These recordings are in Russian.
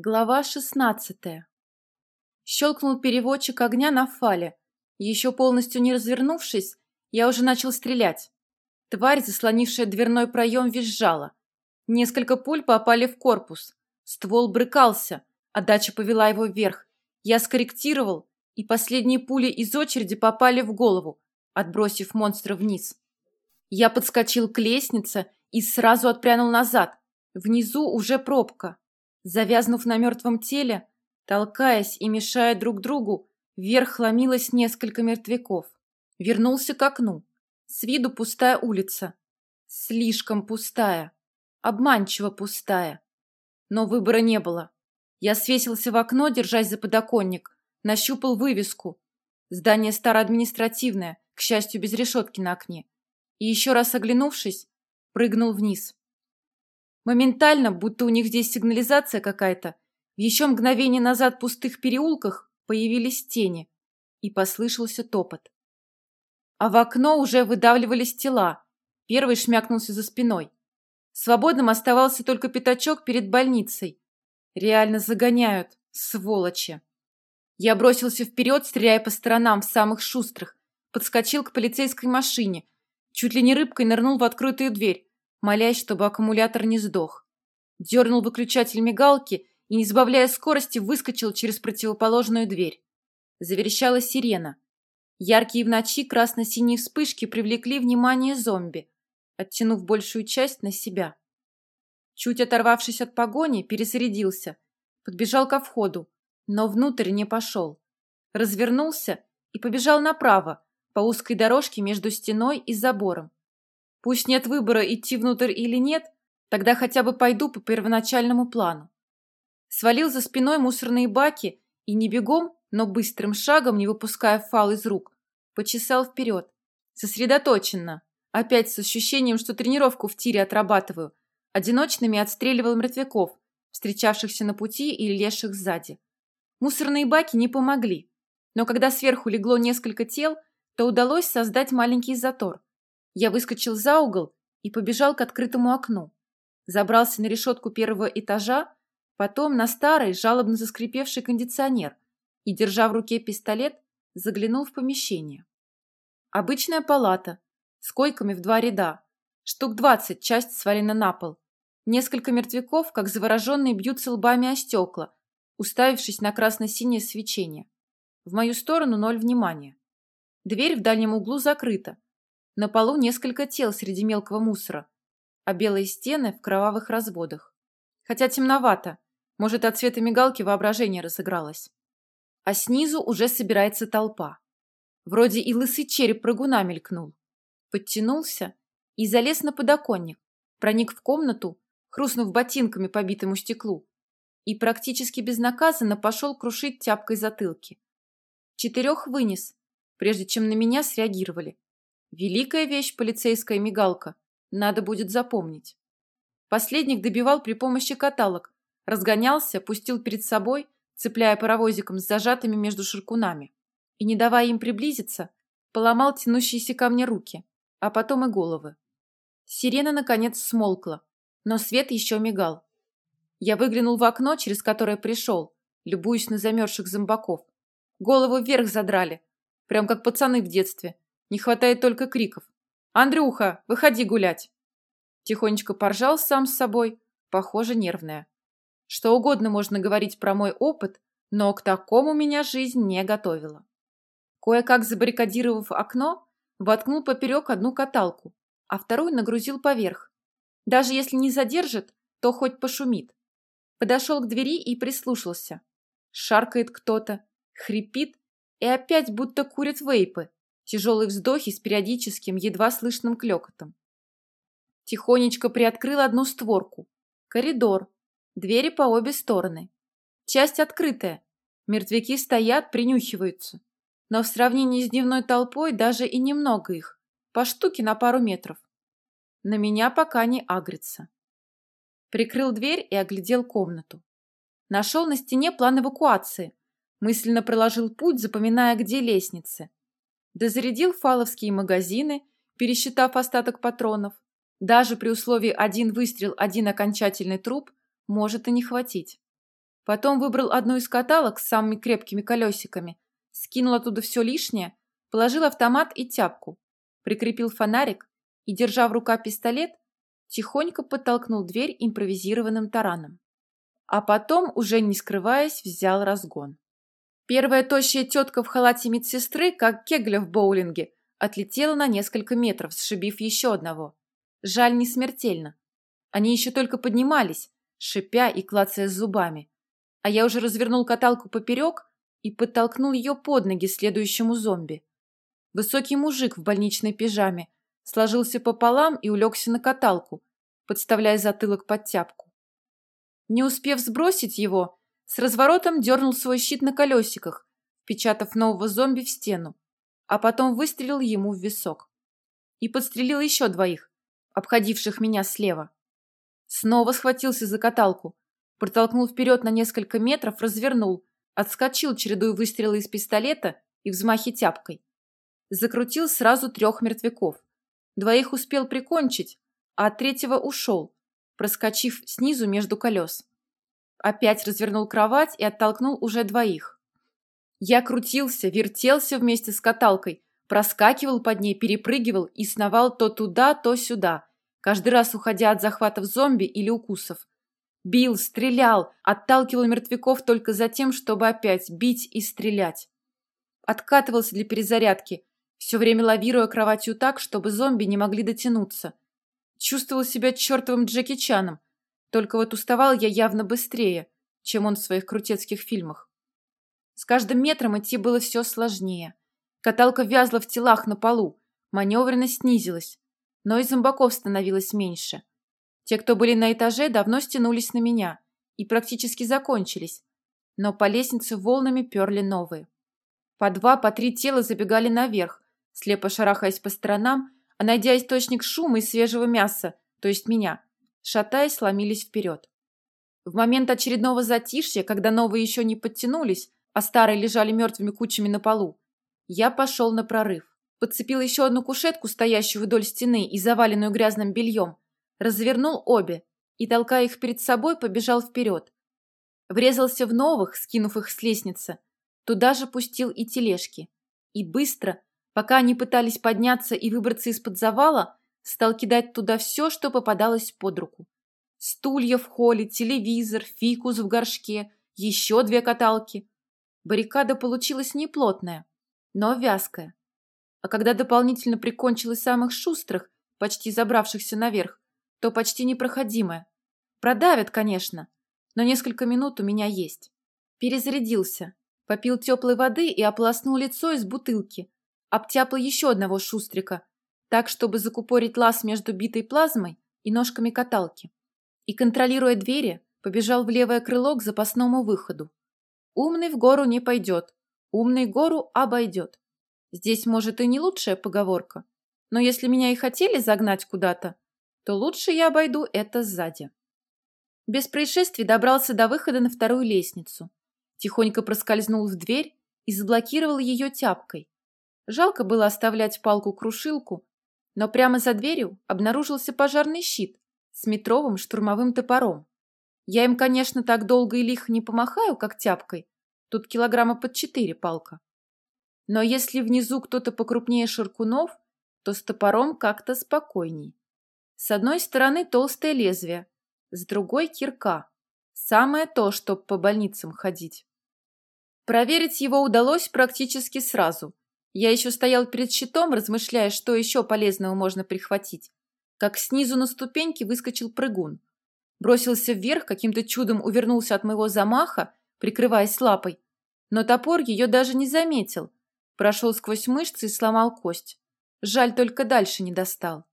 Глава шестнадцатая. Щелкнул переводчик огня на фале. Еще полностью не развернувшись, я уже начал стрелять. Тварь, заслонившая дверной проем, визжала. Несколько пуль попали в корпус. Ствол брыкался, отдача повела его вверх. Я скорректировал, и последние пули из очереди попали в голову, отбросив монстра вниз. Я подскочил к лестнице и сразу отпрянул назад. Внизу уже пробка. Завязнув на мертвом теле, толкаясь и мешая друг другу, вверх ломилось несколько мертвяков. Вернулся к окну. С виду пустая улица. Слишком пустая. Обманчиво пустая. Но выбора не было. Я свесился в окно, держась за подоконник, нащупал вывеску. Здание староадминистративное, к счастью, без решетки на окне. И еще раз оглянувшись, прыгнул вниз. Моментально, будто у них здесь сигнализация какая-то, в еще мгновение назад в пустых переулках появились тени, и послышался топот. А в окно уже выдавливались тела. Первый шмякнулся за спиной. Свободным оставался только пятачок перед больницей. Реально загоняют, сволочи. Я бросился вперед, стреляя по сторонам, в самых шустрых. Подскочил к полицейской машине. Чуть ли не рыбкой нырнул в открытую дверь молясь, чтобы аккумулятор не сдох. Дернул выключатель мигалки и, не сбавляя скорости, выскочил через противоположную дверь. Заверещала сирена. Яркие в ночи красно-синие вспышки привлекли внимание зомби, оттянув большую часть на себя. Чуть оторвавшись от погони, пересредился, подбежал ко входу, но внутрь не пошел. Развернулся и побежал направо, по узкой дорожке между стеной и забором. Пусть нет выбора, идти внутрь или нет, тогда хотя бы пойду по первоначальному плану. Свалил за спиной мусорные баки и не бегом, но быстрым шагом, не выпуская фал из рук, почесал вперед. Сосредоточенно, опять с ощущением, что тренировку в тире отрабатываю, одиночными отстреливал мертвяков, встречавшихся на пути или лезших сзади. Мусорные баки не помогли, но когда сверху легло несколько тел, то удалось создать маленький затор – я выскочил за угол и побежал к открытому окну. Забрался на решетку первого этажа, потом на старый, жалобно заскрипевший кондиционер и, держа в руке пистолет, заглянул в помещение. Обычная палата, с койками в два ряда, штук двадцать, часть свалена на пол. Несколько мертвяков, как завороженные, бьются лбами о стекла, уставившись на красно-синее свечение. В мою сторону ноль внимания. Дверь в дальнем углу закрыта, на полу несколько тел среди мелкого мусора, а белые стены в кровавых разводах. Хотя темновато, может, от цвета мигалки воображение разыгралось. А снизу уже собирается толпа. Вроде и лысый череп прыгуна мелькнул. Подтянулся и залез на подоконник, проник в комнату, хрустнув ботинками по битому стеклу, и практически безнаказанно пошел крушить тяпкой затылки. Четырех вынес, прежде чем на меня среагировали. Великая вещь полицейская мигалка. Надо будет запомнить. Последних добивал при помощи каталог. Разгонялся, пустил перед собой, цепляя паровозиком с зажатыми между ширкунами. И, не давая им приблизиться, поломал тянущиеся ко мне руки, а потом и головы. Сирена, наконец, смолкла, но свет еще мигал. Я выглянул в окно, через которое пришел, любуясь на замерзших зомбаков. Голову вверх задрали, прям как пацаны в детстве, не хватает только криков. «Андрюха, выходи гулять!» Тихонечко поржал сам с собой, похоже, нервная. Что угодно можно говорить про мой опыт, но к такому меня жизнь не готовила. Кое-как забаррикадировав окно, воткнул поперек одну каталку, а вторую нагрузил поверх. Даже если не задержит, то хоть пошумит. Подошел к двери и прислушался. Шаркает кто-то, хрипит и опять будто курят вейпы, тяжелые вздохи с периодическим, едва слышным клекотом. Тихонечко приоткрыл одну створку. Коридор. Двери по обе стороны. Часть открытая. Мертвяки стоят, принюхиваются. Но в сравнении с дневной толпой даже и немного их. По штуке на пару метров. На меня пока не агрится. Прикрыл дверь и оглядел комнату. Нашел на стене план эвакуации. Мысленно проложил путь, запоминая, где лестницы. Дозарядил фаловские магазины, пересчитав остаток патронов. Даже при условии один выстрел, один окончательный труп может и не хватить. Потом выбрал одну из каталок с самыми крепкими колесиками, скинул оттуда все лишнее, положил автомат и тяпку, прикрепил фонарик и, держа в руках пистолет, тихонько подтолкнул дверь импровизированным тараном. А потом, уже не скрываясь, взял разгон. Первая тощая тетка в халате медсестры, как кегля в боулинге, отлетела на несколько метров, сшибив еще одного. Жаль, не смертельно. Они еще только поднимались, шипя и клацая зубами. А я уже развернул каталку поперек и подтолкнул ее под ноги следующему зомби. Высокий мужик в больничной пижаме сложился пополам и улегся на каталку, подставляя затылок под тяпку. Не успев сбросить его, с разворотом дернул свой щит на колесиках, впечатав нового зомби в стену, а потом выстрелил ему в висок. И подстрелил еще двоих, обходивших меня слева. Снова схватился за каталку, протолкнул вперед на несколько метров, развернул, отскочил, чередуя выстрелы из пистолета и взмахи тяпкой. Закрутил сразу трех мертвяков. Двоих успел прикончить, а от третьего ушел, проскочив снизу между колес. Опять развернул кровать и оттолкнул уже двоих. Я крутился, вертелся вместе с каталкой, проскакивал под ней, перепрыгивал и сновал то туда, то сюда, каждый раз уходя от захватов зомби или укусов. Бил, стрелял, отталкивал мертвяков только за тем, чтобы опять бить и стрелять. Откатывался для перезарядки, все время лавируя кроватью так, чтобы зомби не могли дотянуться. Чувствовал себя чертовым Джеки Чаном, только вот уставал я явно быстрее, чем он в своих крутецких фильмах. С каждым метром идти было все сложнее. Каталка вязла в телах на полу, маневренность снизилась, но и зомбаков становилось меньше. Те, кто были на этаже, давно стянулись на меня и практически закончились, но по лестнице волнами перли новые. По два, по три тела забегали наверх, слепо шарахаясь по сторонам, а найдя источник шума и свежего мяса, то есть меня, шатаясь, сломились вперед. В момент очередного затишья, когда новые еще не подтянулись, а старые лежали мертвыми кучами на полу, я пошел на прорыв. Подцепил еще одну кушетку, стоящую вдоль стены и заваленную грязным бельем, развернул обе и, толкая их перед собой, побежал вперед. Врезался в новых, скинув их с лестницы. Туда же пустил и тележки. И быстро, пока они пытались подняться и выбраться из-под завала, стал кидать туда все, что попадалось под руку. Стулья в холле, телевизор, фикус в горшке, еще две каталки. Баррикада получилась неплотная, но вязкая. А когда дополнительно прикончила самых шустрых, почти забравшихся наверх, то почти непроходимая. Продавят, конечно, но несколько минут у меня есть. Перезарядился, попил теплой воды и ополоснул лицо из бутылки. Обтяпал еще одного шустрика, так, чтобы закупорить лаз между битой плазмой и ножками каталки. И, контролируя двери, побежал в левое крыло к запасному выходу. Умный в гору не пойдет, умный гору обойдет. Здесь, может, и не лучшая поговорка, но если меня и хотели загнать куда-то, то лучше я обойду это сзади. Без происшествий добрался до выхода на вторую лестницу, тихонько проскользнул в дверь и заблокировал ее тяпкой. Жалко было оставлять палку-крушилку но прямо за дверью обнаружился пожарный щит с метровым штурмовым топором. Я им, конечно, так долго и лихо не помахаю, как тяпкой. Тут килограмма под четыре палка. Но если внизу кто-то покрупнее ширкунов, то с топором как-то спокойней. С одной стороны толстое лезвие, с другой кирка. Самое то, чтоб по больницам ходить. Проверить его удалось практически сразу. Я еще стоял перед щитом, размышляя, что еще полезного можно прихватить, как снизу на ступеньки выскочил прыгун. Бросился вверх, каким-то чудом увернулся от моего замаха, прикрываясь лапой, но топор ее даже не заметил. Прошел сквозь мышцы и сломал кость. Жаль, только дальше не достал.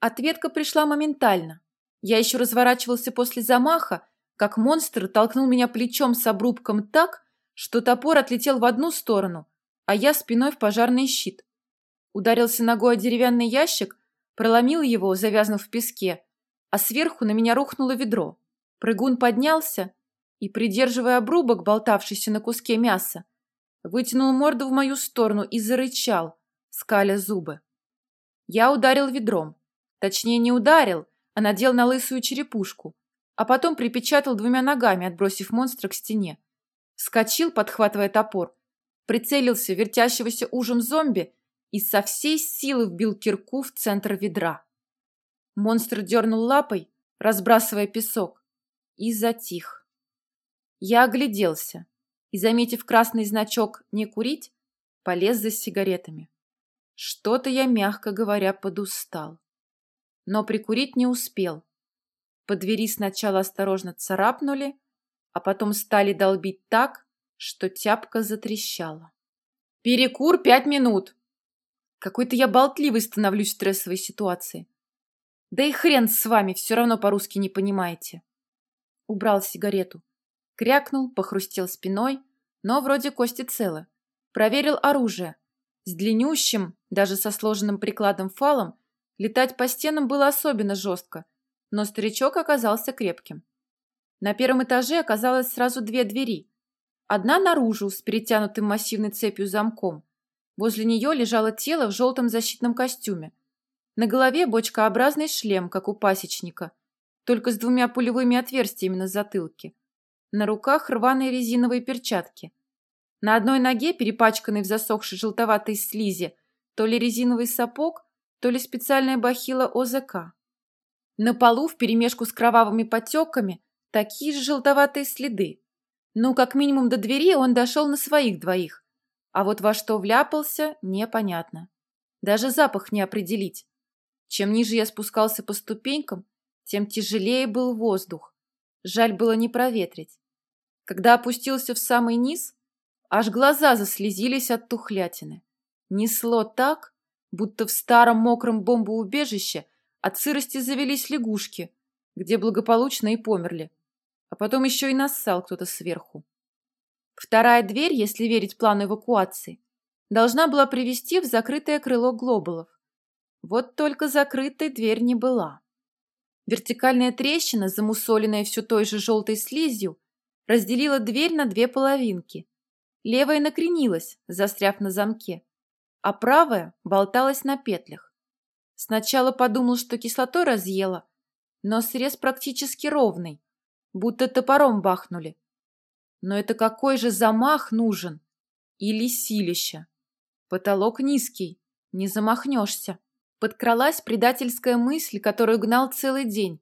Ответка пришла моментально. Я еще разворачивался после замаха, как монстр толкнул меня плечом с обрубком так, что топор отлетел в одну сторону, а я спиной в пожарный щит. Ударился ногой о деревянный ящик, проломил его, завязнув в песке, а сверху на меня рухнуло ведро. Прыгун поднялся и, придерживая обрубок, болтавшийся на куске мяса, вытянул морду в мою сторону и зарычал, скаля зубы. Я ударил ведром. Точнее, не ударил, а надел на лысую черепушку. а потом припечатал двумя ногами, отбросив монстра к стене. Вскочил, подхватывая топор, прицелился вертящегося ужем зомби и со всей силы вбил кирку в центр ведра. Монстр дернул лапой, разбрасывая песок, и затих. Я огляделся и, заметив красный значок «Не курить», полез за сигаретами. Что-то я, мягко говоря, подустал. Но прикурить не успел. По двери сначала осторожно царапнули, а потом стали долбить так, что тяпка затрещала. «Перекур пять минут!» Какой-то я болтливый становлюсь в стрессовой ситуации. Да и хрен с вами, все равно по-русски не понимаете. Убрал сигарету. Крякнул, похрустел спиной, но вроде кости целы. Проверил оружие. С длиннющим, даже со сложенным прикладом фалом, летать по стенам было особенно жестко, но старичок оказался крепким. На первом этаже оказалось сразу две двери. Одна наружу, с перетянутым массивной цепью замком. Возле нее лежало тело в желтом защитном костюме. На голове бочкообразный шлем, как у пасечника, только с двумя пулевыми отверстиями на затылке. На руках рваные резиновые перчатки. На одной ноге, перепачканной в засохшей желтоватой слизи, то ли резиновый сапог, то ли специальная бахила ОЗК. На полу, вперемешку с кровавыми потеками, такие же желтоватые следы. Ну, как минимум до двери он дошел на своих двоих. А вот во что вляпался, непонятно. Даже запах не определить. Чем ниже я спускался по ступенькам, тем тяжелее был воздух. Жаль было не проветрить. Когда опустился в самый низ, аж глаза заслезились от тухлятины. Несло так, будто в старом мокром бомбоубежище от сырости завелись лягушки, где благополучно и померли а потом еще и нассал кто-то сверху. Вторая дверь, если верить плану эвакуации, должна была привести в закрытое крыло глобалов. Вот только закрытой дверь не была. Вертикальная трещина, замусоленная все той же желтой слизью, разделила дверь на две половинки. Левая накренилась, застряв на замке, а правая болталась на петлях. Сначала подумал, что кислотой разъела, но срез практически ровный, будто топором бахнули. Но это какой же замах нужен? Или силища? Потолок низкий, не замахнешься. Подкралась предательская мысль, которую гнал целый день,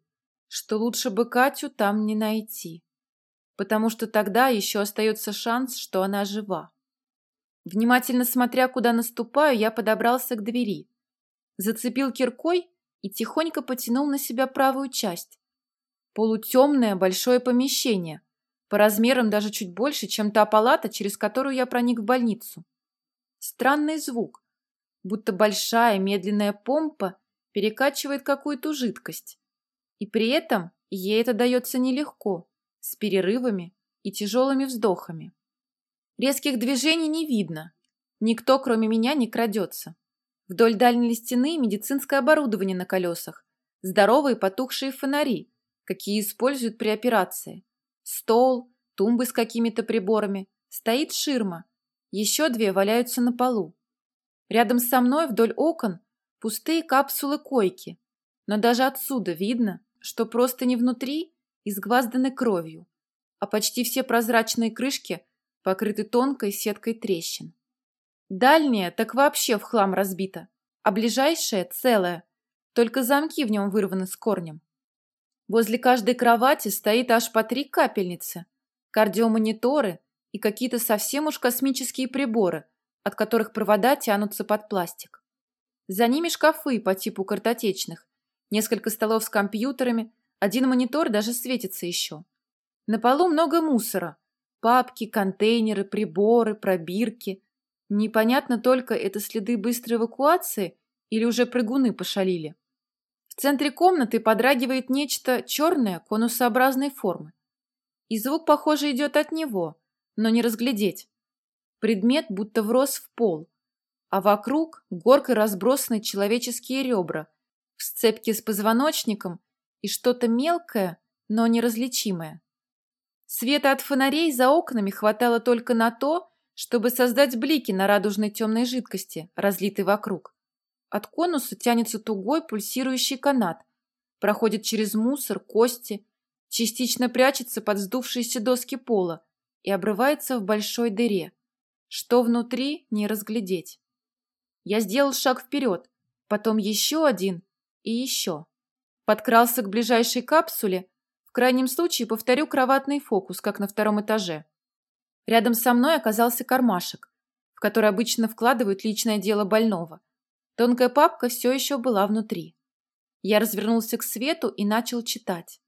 что лучше бы Катю там не найти. Потому что тогда еще остается шанс, что она жива. Внимательно смотря, куда наступаю, я подобрался к двери. Зацепил киркой и тихонько потянул на себя правую часть. Полутемное большое помещение, по размерам даже чуть больше, чем та палата, через которую я проник в больницу. Странный звук, будто большая медленная помпа перекачивает какую-то жидкость. И при этом ей это дается нелегко, с перерывами и тяжелыми вздохами. Резких движений не видно. Никто, кроме меня, не крадется. Вдоль дальней стены медицинское оборудование на колесах, здоровые потухшие фонари, какие используют при операции. Стол, тумбы с какими-то приборами, стоит ширма. Еще две валяются на полу. Рядом со мной вдоль окон пустые капсулы-койки. Но даже отсюда видно, что просто не внутри изгвазданы кровью, а почти все прозрачные крышки покрыты тонкой сеткой трещин. Дальняя так вообще в хлам разбита, а ближайшая целая, только замки в нем вырваны с корнем. Возле каждой кровати стоит аж по три капельницы, кардиомониторы и какие-то совсем уж космические приборы, от которых провода тянутся под пластик. За ними шкафы по типу картотечных, несколько столов с компьютерами, один монитор даже светится еще. На полу много мусора. Папки, контейнеры, приборы, пробирки. Непонятно только, это следы быстрой эвакуации или уже прыгуны пошалили. В центре комнаты подрагивает нечто черное конусообразной формы. И звук, похоже, идет от него, но не разглядеть. Предмет будто врос в пол, а вокруг горкой разбросаны человеческие ребра, в сцепке с позвоночником и что-то мелкое, но неразличимое. Света от фонарей за окнами хватало только на то, чтобы создать блики на радужной темной жидкости, разлитой вокруг. От конуса тянется тугой пульсирующий канат, проходит через мусор, кости, частично прячется под сдувшиеся доски пола и обрывается в большой дыре. Что внутри, не разглядеть. Я сделал шаг вперед, потом еще один и еще. Подкрался к ближайшей капсуле, в крайнем случае повторю кроватный фокус, как на втором этаже. Рядом со мной оказался кармашек, в который обычно вкладывают личное дело больного. Тонкая папка все еще была внутри. Я развернулся к свету и начал читать.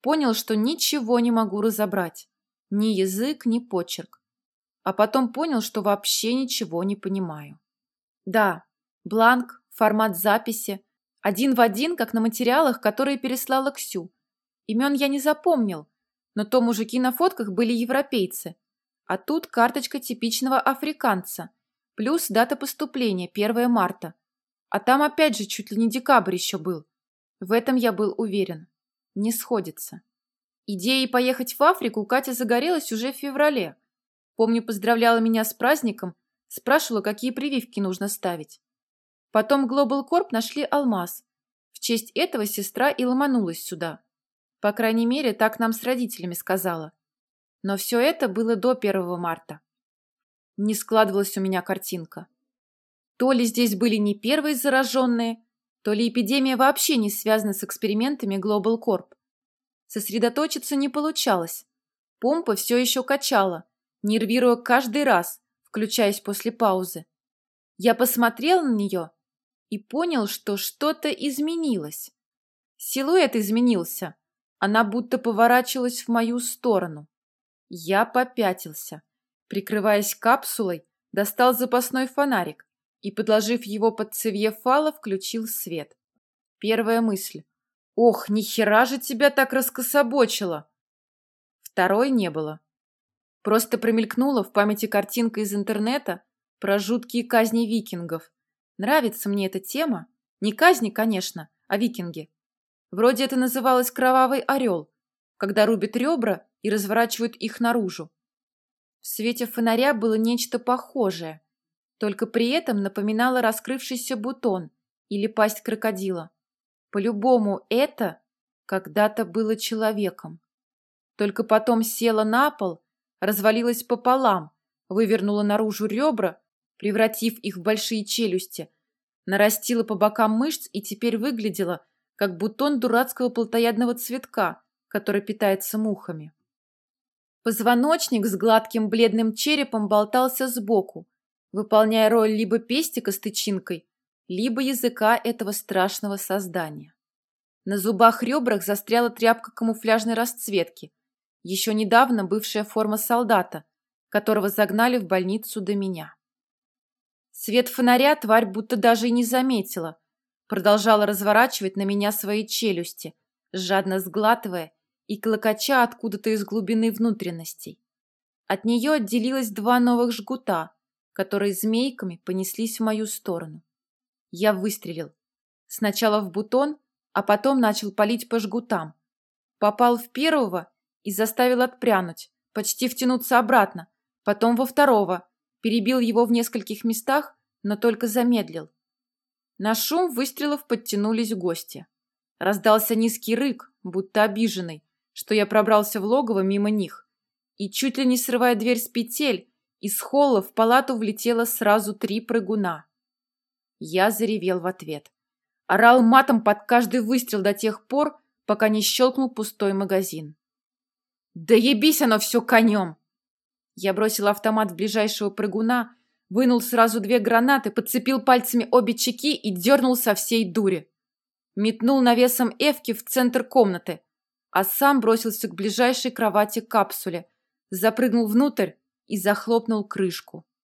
Понял, что ничего не могу разобрать. Ни язык, ни почерк. А потом понял, что вообще ничего не понимаю. Да, бланк, формат записи. Один в один, как на материалах, которые переслала Ксю. Имен я не запомнил, но то мужики на фотках были европейцы. А тут карточка типичного африканца. Плюс дата поступления, 1 марта. А там опять же чуть ли не декабрь еще был. В этом я был уверен не сходится. Идеей поехать в Африку Катя загорелась уже в феврале. Помню, поздравляла меня с праздником, спрашивала, какие прививки нужно ставить. Потом Global Corp нашли алмаз. В честь этого сестра и ломанулась сюда. По крайней мере, так нам с родителями сказала. Но все это было до 1 марта. Не складывалась у меня картинка. То ли здесь были не первые зараженные, то ли эпидемия вообще не связана с экспериментами Global Corp. Сосредоточиться не получалось. Помпа все еще качала, нервируя каждый раз, включаясь после паузы. Я посмотрел на нее и понял, что что-то изменилось. Силуэт изменился. Она будто поворачивалась в мою сторону. Я попятился. Прикрываясь капсулой, достал запасной фонарик и, подложив его под цевье фала, включил свет. Первая мысль. «Ох, нихера же тебя так раскособочило!» Второй не было. Просто промелькнула в памяти картинка из интернета про жуткие казни викингов. Нравится мне эта тема. Не казни, конечно, а викинги. Вроде это называлось «Кровавый орел», когда рубят ребра и разворачивают их наружу. Свете фонаря было нечто похожее – только при этом напоминала раскрывшийся бутон или пасть крокодила. По-любому это когда-то было человеком. Только потом села на пол, развалилась пополам, вывернула наружу ребра, превратив их в большие челюсти, нарастила по бокам мышц и теперь выглядела, как бутон дурацкого плотоядного цветка, который питается мухами. Позвоночник с гладким бледным черепом болтался сбоку, выполняя роль либо пестика с тычинкой, либо языка этого страшного создания. На зубах-ребрах застряла тряпка камуфляжной расцветки, еще недавно бывшая форма солдата, которого загнали в больницу до меня. Свет фонаря тварь будто даже и не заметила, продолжала разворачивать на меня свои челюсти, жадно сглатывая и клокоча откуда-то из глубины внутренностей. От нее отделилось два новых жгута, которые змейками понеслись в мою сторону. Я выстрелил. Сначала в бутон, а потом начал палить по жгутам. Попал в первого и заставил отпрянуть, почти втянуться обратно, потом во второго, перебил его в нескольких местах, но только замедлил. На шум выстрелов подтянулись гости. Раздался низкий рык, будто обиженный, что я пробрался в логово мимо них. И чуть ли не срывая дверь с петель, из холла в палату влетело сразу три прыгуна. Я заревел в ответ. Орал матом под каждый выстрел до тех пор, пока не щелкнул пустой магазин. «Да ебись оно все конем!» Я бросил автомат в ближайшего прыгуна, вынул сразу две гранаты, подцепил пальцами обе чеки и дернул со всей дури. Метнул навесом Эвки в центр комнаты, а сам бросился к ближайшей кровати капсуле, запрыгнул внутрь и захлопнул крышку.